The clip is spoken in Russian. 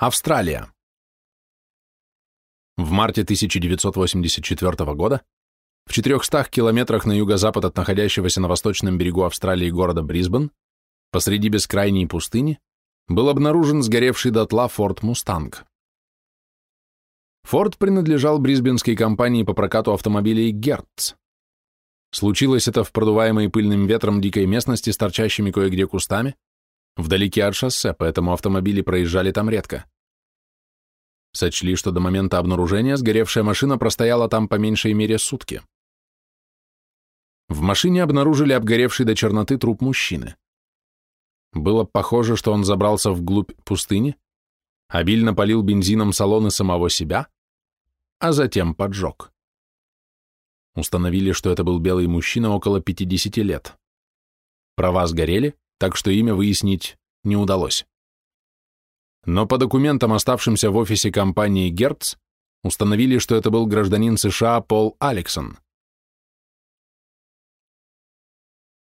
Австралия. В марте 1984 года в 400 километрах на юго-запад от находящегося на восточном берегу Австралии города Брисбен, посреди бескрайней пустыни, был обнаружен сгоревший дотла Форд Мустанг. Форд принадлежал брисбенской компании по прокату автомобилей «Гертц». Случилось это в продуваемой пыльным ветром дикой местности с торчащими кое-где кустами, вдалеке от шоссе, поэтому автомобили проезжали там редко. Сочли, что до момента обнаружения сгоревшая машина простояла там по меньшей мере сутки. В машине обнаружили обгоревший до черноты труп мужчины. Было похоже, что он забрался вглубь пустыни, обильно полил бензином салоны самого себя, а затем поджег. Установили, что это был белый мужчина около 50 лет. Права сгорели, так что имя выяснить не удалось. Но по документам, оставшимся в офисе компании Герц, установили, что это был гражданин США Пол Алексон.